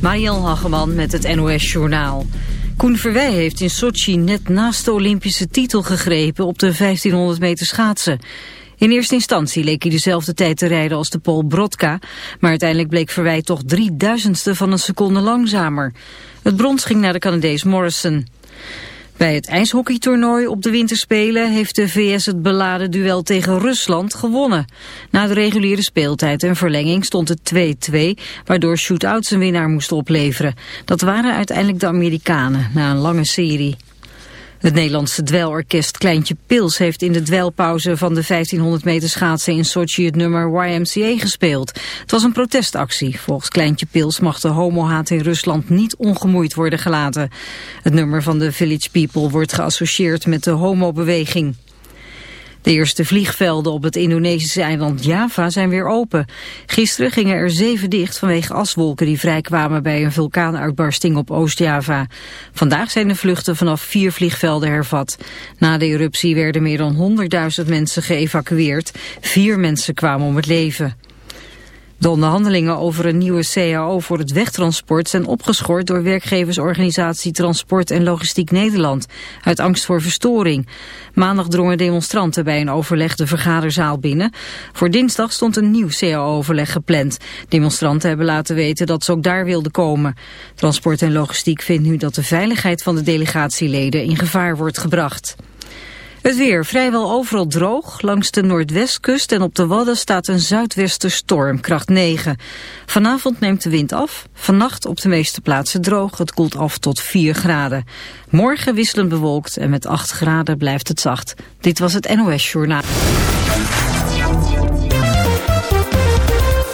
Mariel Hageman met het NOS Journaal. Koen Verwij heeft in Sochi net naast de Olympische titel gegrepen op de 1500 meter schaatsen. In eerste instantie leek hij dezelfde tijd te rijden als de Pool Brodka, maar uiteindelijk bleek Verwij toch drie duizendste van een seconde langzamer. Het brons ging naar de Canadees Morrison. Bij het ijshockeytoernooi op de winterspelen heeft de VS het beladen duel tegen Rusland gewonnen. Na de reguliere speeltijd en verlenging stond het 2-2, waardoor shootouts een winnaar moesten opleveren. Dat waren uiteindelijk de Amerikanen, na een lange serie. Het Nederlandse dweilorkest Kleintje Pils heeft in de dweilpauze van de 1500 meter schaatsen in Sochi het nummer YMCA gespeeld. Het was een protestactie. Volgens Kleintje Pils mag de homohaat in Rusland niet ongemoeid worden gelaten. Het nummer van de Village People wordt geassocieerd met de homobeweging. De eerste vliegvelden op het Indonesische eiland Java zijn weer open. Gisteren gingen er zeven dicht vanwege aswolken die vrijkwamen bij een vulkaanuitbarsting op Oost-Java. Vandaag zijn de vluchten vanaf vier vliegvelden hervat. Na de eruptie werden meer dan 100.000 mensen geëvacueerd. Vier mensen kwamen om het leven. De onderhandelingen over een nieuwe CAO voor het wegtransport zijn opgeschort door werkgeversorganisatie Transport en Logistiek Nederland, uit angst voor verstoring. Maandag drongen demonstranten bij een overleg de vergaderzaal binnen. Voor dinsdag stond een nieuw CAO-overleg gepland. Demonstranten hebben laten weten dat ze ook daar wilden komen. Transport en Logistiek vindt nu dat de veiligheid van de delegatieleden in gevaar wordt gebracht. Het weer vrijwel overal droog. Langs de noordwestkust en op de Wadden staat een zuidwesterstorm, kracht 9. Vanavond neemt de wind af. Vannacht op de meeste plaatsen droog. Het koelt af tot 4 graden. Morgen wisselend bewolkt en met 8 graden blijft het zacht. Dit was het NOS Journaal.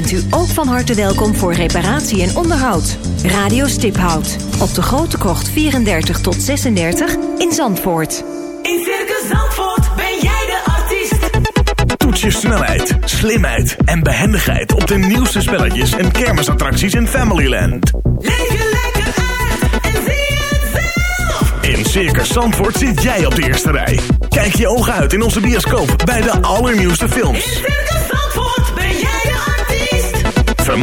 bent u ook van harte welkom voor reparatie en onderhoud. Radio Stiphout op de Grote Krocht 34 tot 36 in Zandvoort. In Circus Zandvoort ben jij de artiest. Toets je snelheid, slimheid en behendigheid op de nieuwste spelletjes en kermisattracties in Familyland. Leef je lekker uit en zie het zelf. In Circus Zandvoort zit jij op de eerste rij. Kijk je ogen uit in onze bioscoop bij de allernieuwste In films. Circus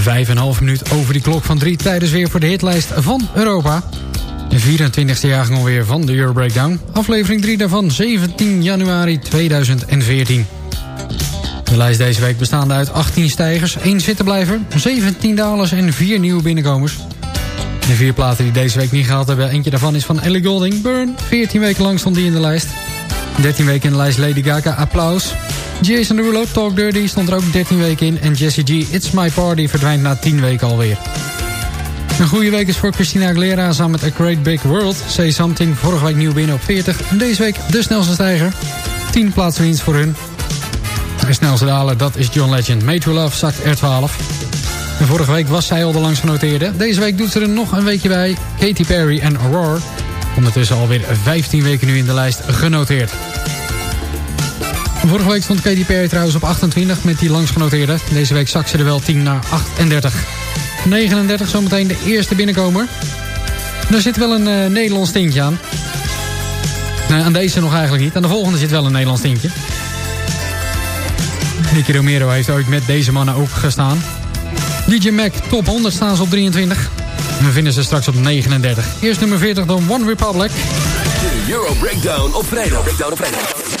Vijf en een half minuut over die klok van drie tijdens weer voor de hitlijst van Europa. De 24e jaargang alweer van de Euro Breakdown. Aflevering 3 daarvan 17 januari 2014. De lijst deze week bestaande uit 18 stijgers, 1 zittenblijver, 17 dalers en 4 nieuwe binnenkomers. De vier platen die deze week niet gehaald hebben, eentje daarvan is van Ellie Golding, Burn. 14 weken lang stond die in de lijst. 13 weken in de lijst Lady Gaga, Applaus. Jason Derulo, Talk Dirty, stond er ook 13 weken in. En Jessie G, It's My Party, verdwijnt na 10 weken alweer. Een goede week is voor Christina Aguilera samen met A Great Big World. Say Something, vorige week nieuw binnen op 40. En deze week de snelste stijger. 10 plaatsenwinst voor hun. De snelste daler, dat is John Legend. Made Love zakt R12. En vorige week was zij al de langs genoteerde. Deze week doet ze er nog een weekje bij. Katy Perry en Aurora. Ondertussen alweer 15 weken nu in de lijst genoteerd. Vorige week stond Katy Perry trouwens op 28 met die langsgenoteerde. Deze week zak ze er wel 10 naar 38. 39 zometeen de eerste binnenkomer. Daar zit wel een eh, Nederlands tintje aan. Nou, aan deze nog eigenlijk niet. Aan de volgende zit wel een Nederlands tintje. Nicky Romero heeft ook met deze mannen ook gestaan. DJ Mac, top 100 staan ze op 23. We vinden ze straks op 39. Eerst nummer 40 dan One Republic. Euro Breakdown op vrijdag. Breakdown op vrijdag.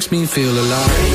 makes me feel alive.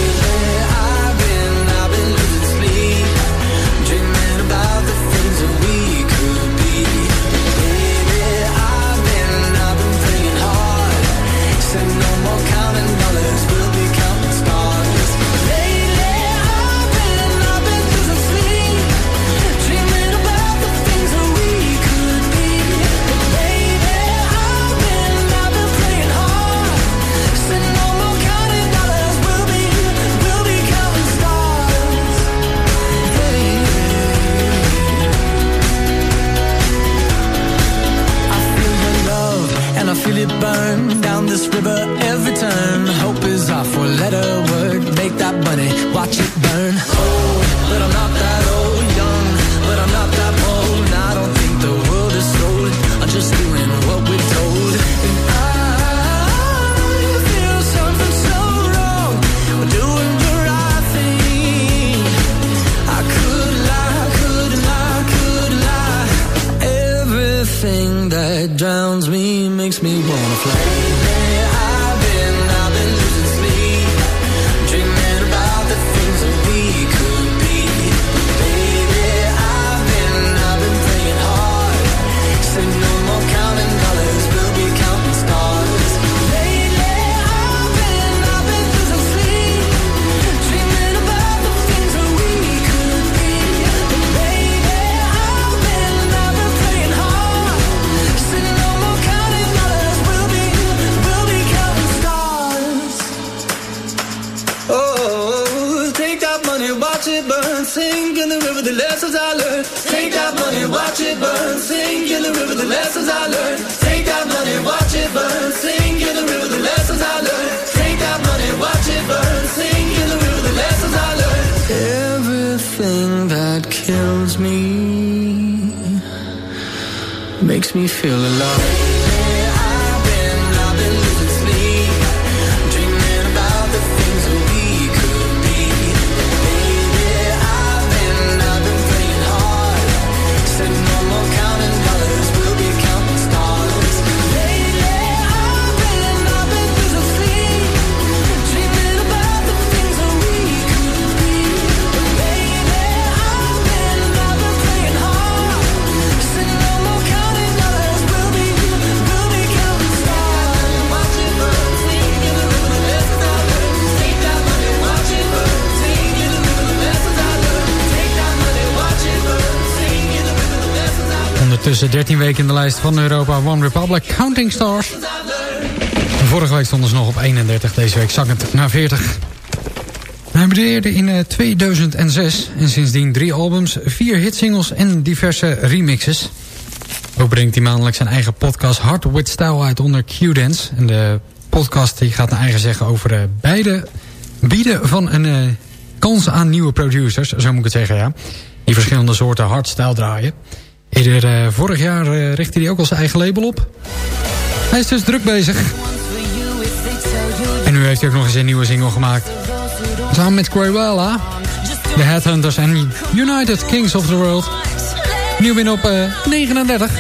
Dus 13 weken in de lijst van Europa One Republic Counting Stars. Vorige week stonden ze nog op 31, deze week zakken het naar 40. Hij bedeerde in eh, 2006 en sindsdien drie albums, vier hitsingles en diverse remixes. Ook brengt hij maandelijks zijn eigen podcast Hard With Style uit onder Q-Dance. En de podcast die gaat naar eigen zeggen over eh, beide bieden van een eh, kans aan nieuwe producers, zo moet ik het zeggen, ja. Die verschillende soorten hardstyle draaien. Eerder uh, vorig jaar uh, richtte hij ook al zijn eigen label op. Hij is dus druk bezig. En nu heeft hij ook nog eens een nieuwe single gemaakt. Samen met Cruella, The Headhunters en United Kings of the World. Nieuw binnen op uh, 39.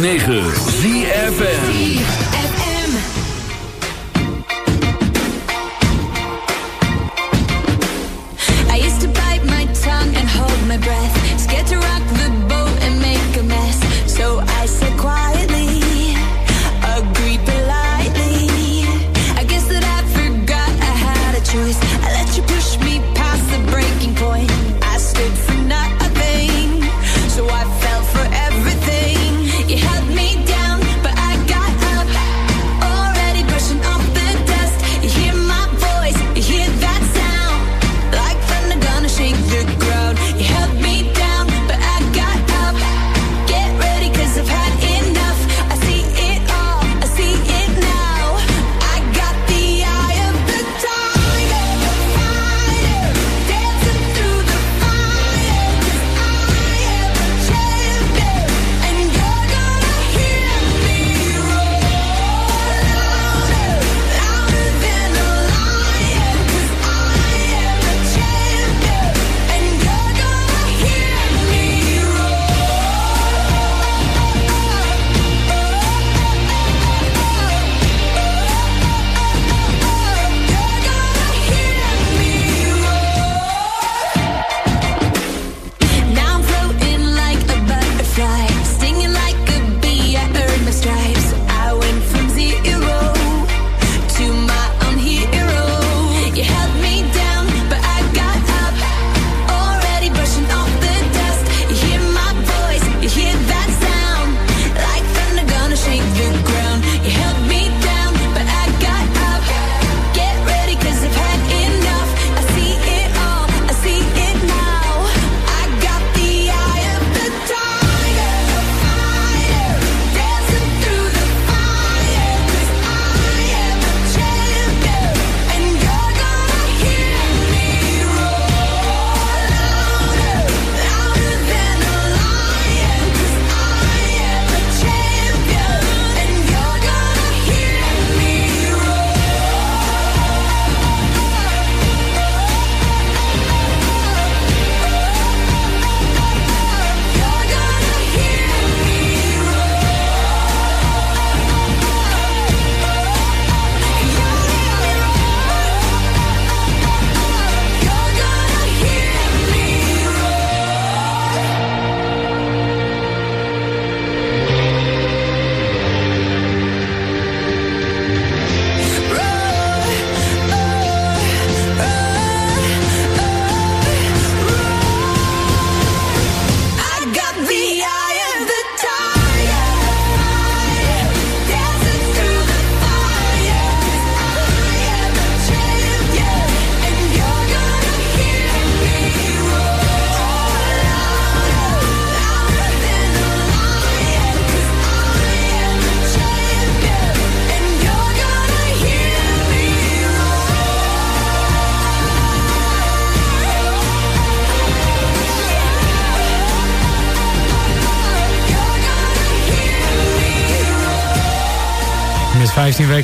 9.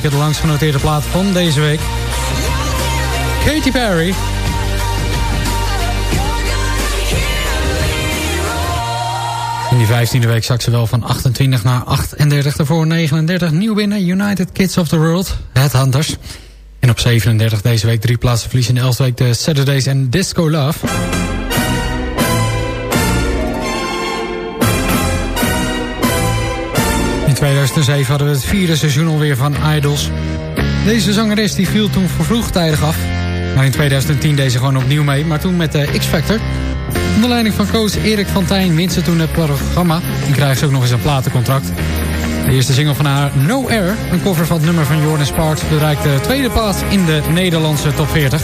Weken de langst genoteerde plaat van deze week. Katy Perry. In die 15e week zak ze wel van 28 naar 38. Daarvoor 39 nieuw binnen. United Kids of the World. Headhunters. En op 37 deze week drie plaatsen verlies in de 11e week de Saturdays en Disco Love. 2007 hadden we het vierde seizoen alweer van Idols. Deze zangeres die viel toen vroegtijdig af. Maar in 2010 deed ze gewoon opnieuw mee. Maar toen met de X-Factor. Onder leiding van coach Erik van Tijn ze toen het programma. En krijgt ze ook nog eens een platencontract. De eerste single van haar No Air, een cover van het nummer van Jordan Sparks... bereikt de tweede plaats in de Nederlandse top 40.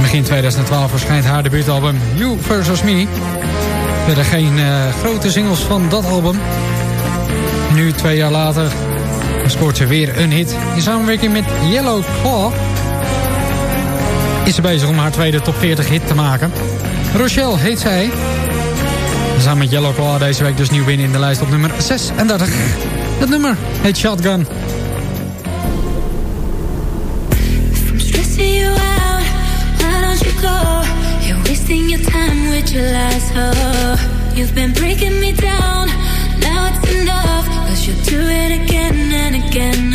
Begin 2012 verschijnt haar debuutalbum You vs. Me. Verder geen uh, grote singles van dat album. Nu, twee jaar later, scoort ze weer een hit. In samenwerking met Yellow Claw is ze bezig om haar tweede top 40 hit te maken. Rochelle heet zij. Samen met Yellow Claw deze week dus nieuw binnen in de lijst op nummer 36. Het nummer heet Shotgun. Now it's enough. Cause you'll do it again and again.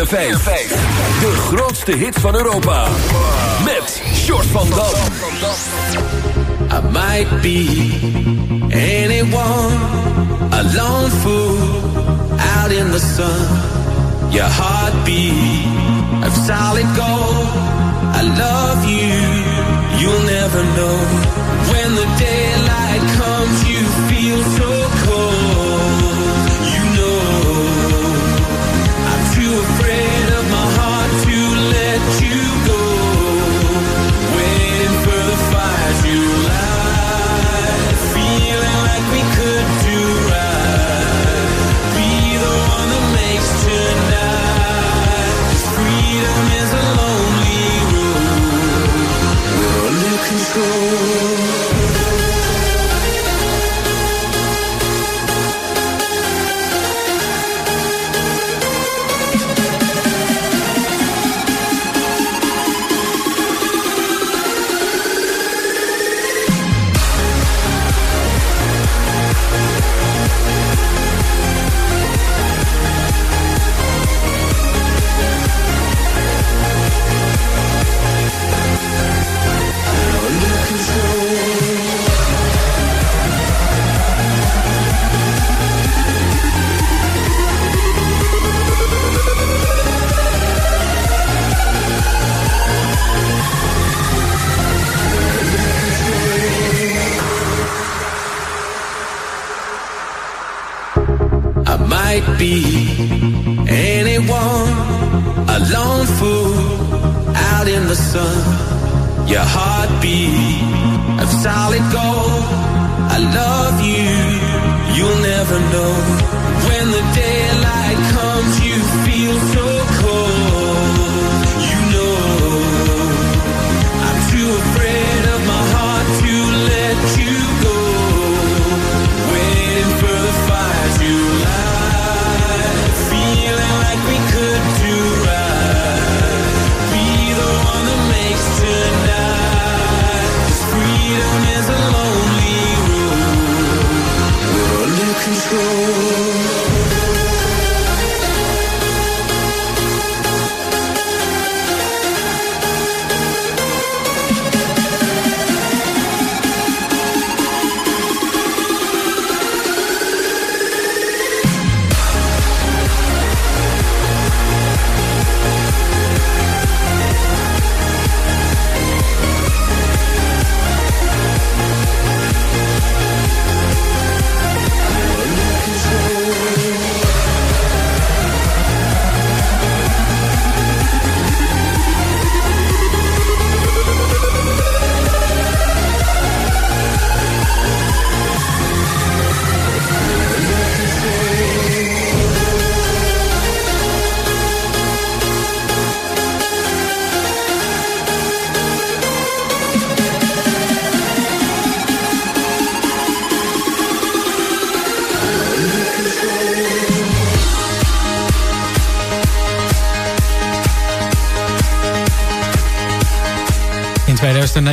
Tussen 3 en 5. De grootste hit van Europa. Met Short van Dam. I might be anyone, a lone fool out in the sun. Your heartbeat of solid gold. I love you, you'll never know. When the daylight comes, you feel so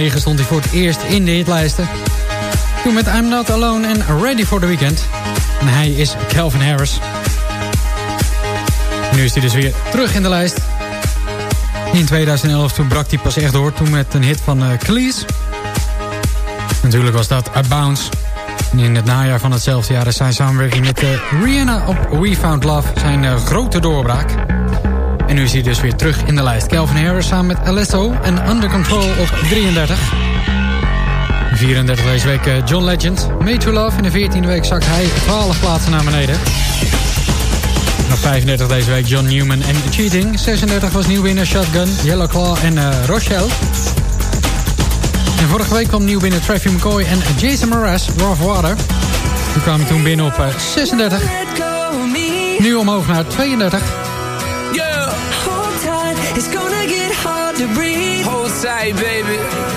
2009 stond hij voor het eerst in de hitlijsten. Toen met I'm Not Alone en Ready for the Weekend. En hij is Calvin Harris. Nu is hij dus weer terug in de lijst. In 2011 toen brak hij pas echt door. Toen met een hit van uh, Cleese. Natuurlijk was dat A Bounce. En in het najaar van hetzelfde jaar is zijn samenwerking met uh, Rihanna op We Found Love zijn uh, grote doorbraak. En nu is hij dus weer terug in de lijst. Calvin Harris samen met Alesso en Under Control op 33. 34 deze week uh, John Legend. Made to Love. In de 14e week zakt hij 12 plaatsen naar beneden. En op 35 deze week John Newman en Cheating. 36 was nieuw winnaar Shotgun, Yellow Claw en uh, Rochelle. En vorige week kwam nieuw binnen Traffy McCoy en Jason Mraz, Rough Water. Die kwamen toen binnen op uh, 36. Nu omhoog naar 32. To breathe. Hold tight, baby.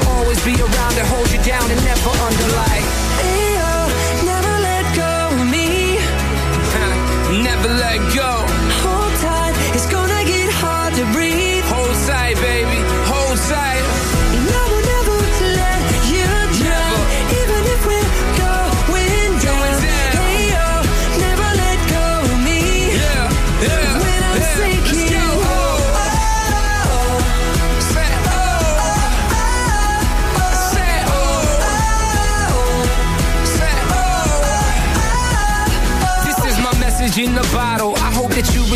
to always be around to hold you down and never underlie. Hey, yo, never let go of me. Never let go. Hold tight, it's gonna get hard to breathe. Hold tight, baby. Hold tight.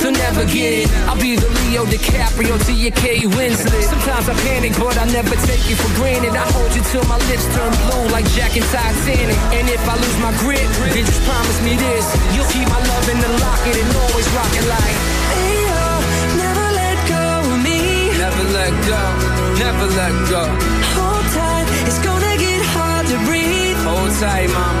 so never get it. I'll be the Leo DiCaprio to your Kate Winslet. Sometimes I panic, but I never take you for granted. I hold you till my lips turn blue like Jack and Titanic. And if I lose my grip, then just promise me this. You'll keep my love in the locket and always rock it like. Hey, never let go of me. Never let go, never let go. Hold tight, it's gonna get hard to breathe. Hold tight, mama,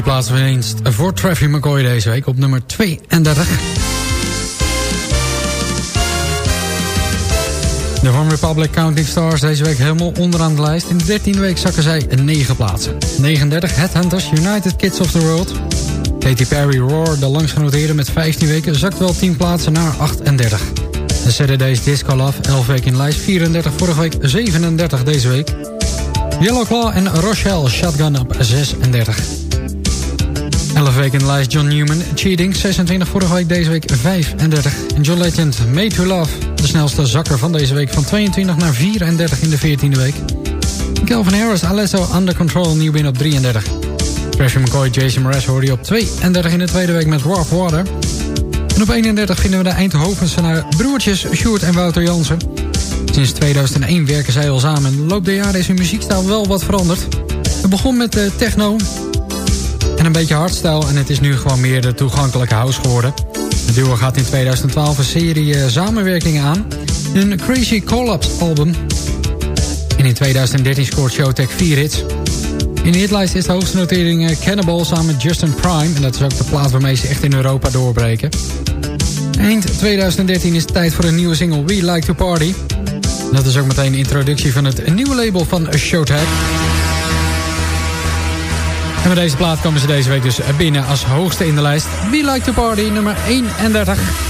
Vier plaatsen winst voor Travis McCoy deze week op nummer 32. De One Republic Counting Stars deze week helemaal onderaan de lijst. In de 13e week zakken zij 9 plaatsen. 39 Headhunters United Kids of the World. Katy Perry Roar, de langst genoteerde met 15 weken, zakt wel 10 plaatsen naar 38. De Saturday's Disco Love, 11 weken in lijst, 34 vorige week, 37 deze week. Yellow Claw en Rochelle Shotgun op 36. 11 weken in lijst John Newman, Cheating, 26 vorige week, deze week 35. En John Legend, Made to Love, de snelste zakker van deze week... van 22 naar 34 in de 14e week. Calvin Harris, Alesso, Under Control, nieuw binnen op 33. Trashy McCoy, Jason Mraz hoorde je op 32 in de tweede week met Rough Water. En op 31 vinden we de Eindhovense naar broertjes Sjoerd en Wouter Jansen. Sinds 2001 werken zij al samen en de loop der jaren is hun muziekstijl wel wat veranderd. Het begon met de techno en een beetje hardstyle en het is nu gewoon meer de toegankelijke house geworden. De duo gaat in 2012 een serie eh, samenwerkingen aan. Een Crazy Collapse album. En in 2013 scoort Showtek 4 hits. In de hitlijst is de hoogste notering eh, Cannibal samen met Justin Prime. En dat is ook de plaat waarmee ze echt in Europa doorbreken. Eind 2013 is het tijd voor een nieuwe single We Like to Party. Dat is ook meteen de introductie van het nieuwe label van Showtek. En met deze plaat komen ze deze week dus binnen als hoogste in de lijst. We Like to Party, nummer 31.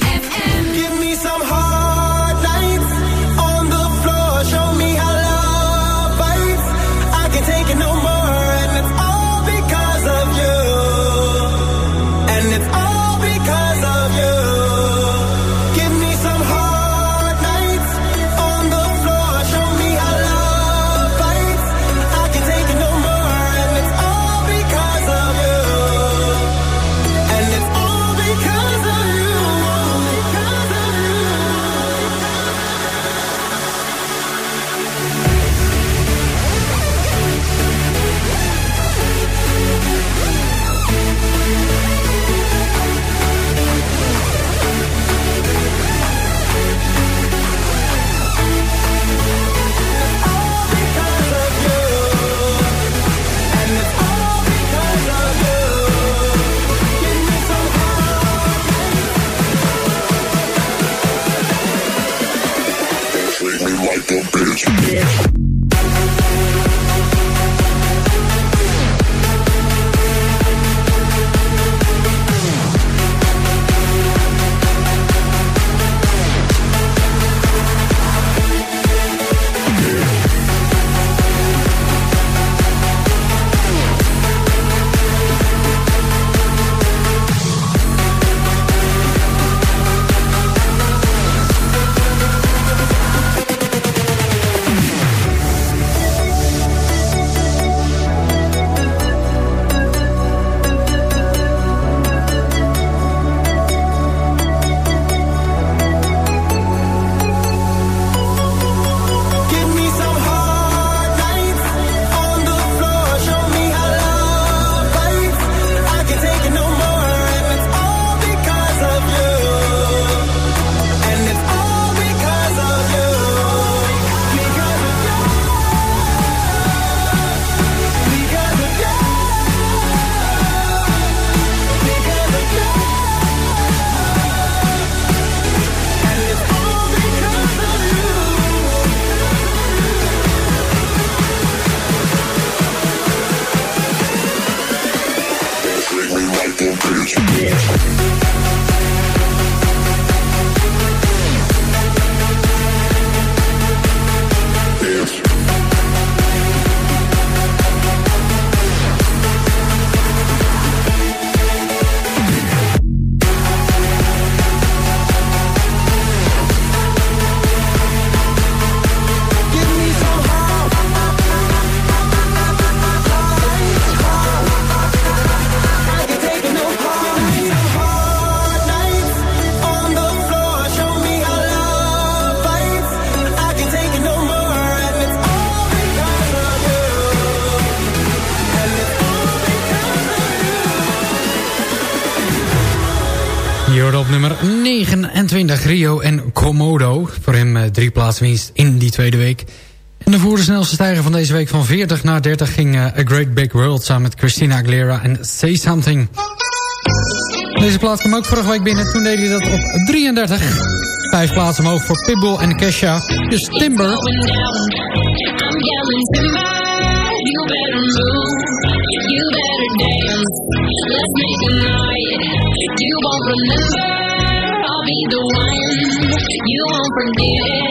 Hier op nummer 29, Rio en Komodo. Voor hem eh, drie plaatsen winst in die tweede week. En de de snelste stijger van deze week van 40 naar 30 ging eh, A Great Big World... samen met Christina Aguilera en Say Something. Deze plaats kwam ook vorige week binnen. Toen deed hij dat op 33. Vijf plaatsen omhoog voor Pitbull en Kesha. Dus Timber. You better dance. Let's make a night. You won't remember. I'll be the one. You won't forget.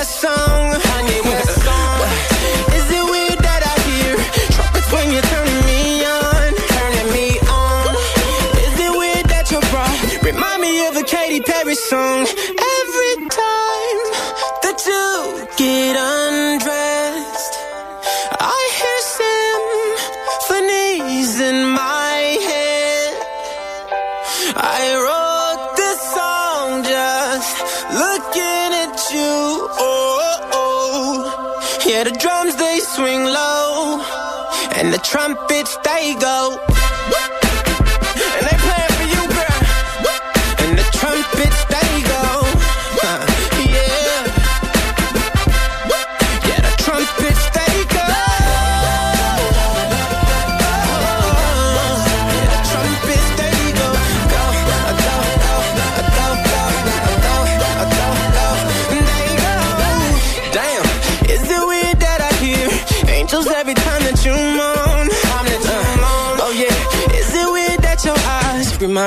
That song. swing low, and the trumpets they go.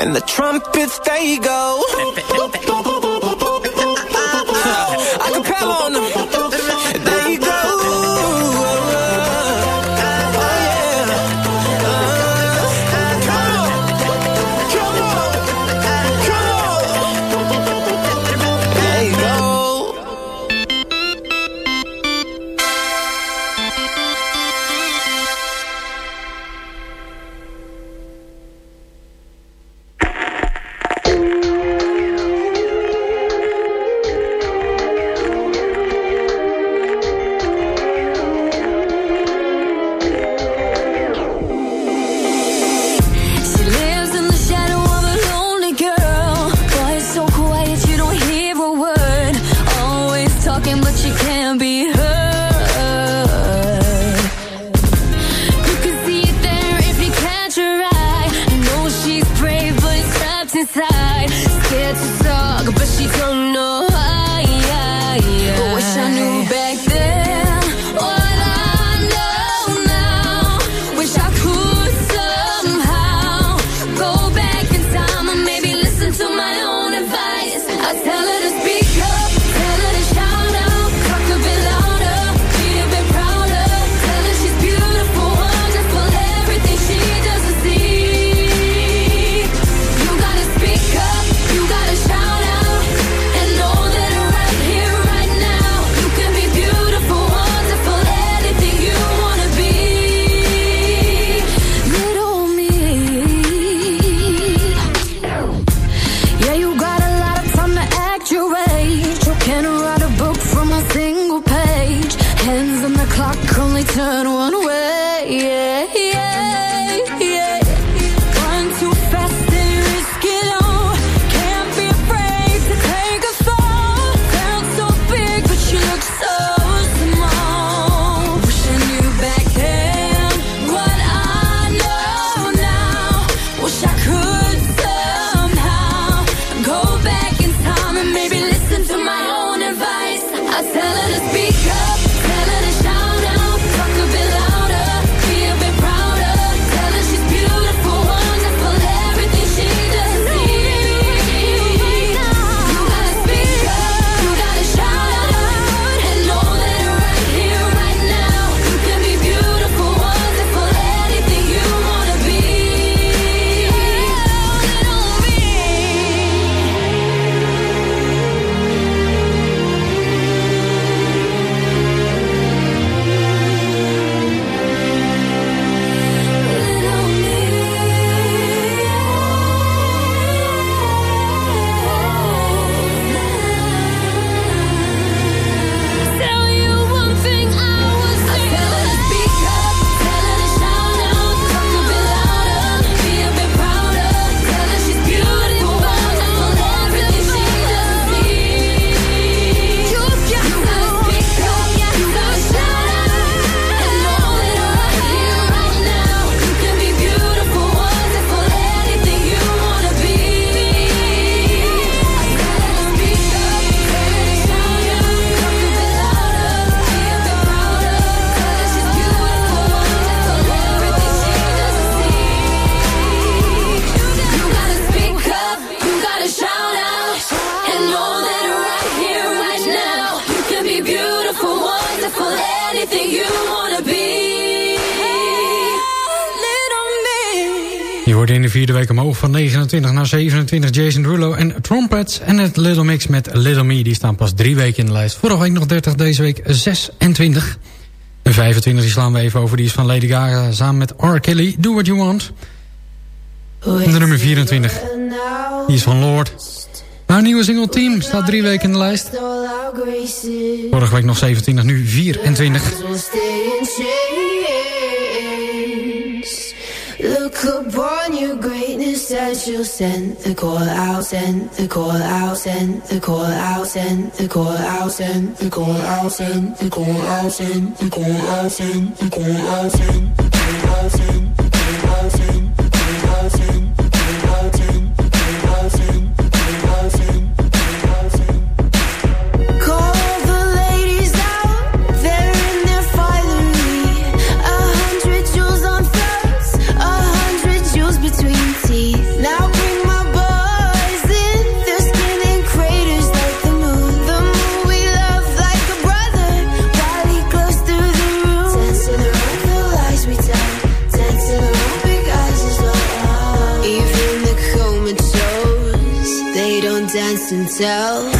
And the trumpets they go. vierde week omhoog van 29 naar 27 Jason Derulo en Trumpets. En het Little Mix met Little Me, die staan pas drie weken in de lijst. Vorige week nog 30, deze week 26. De 25 die slaan we even over, die is van Lady Gaga samen met R. Kelly, Do What You Want. En de nummer 24, die is van Lord. Haar nieuwe single Team staat drie weken in de lijst. Vorige week nog 27, nu 24. Look upon your greatness as you'll send the call out, send the call out, send the call out, send the call out, send the call out, send the call out, send the call out, send the call out, send the call out, send the call out, send the call out, send the call and tell.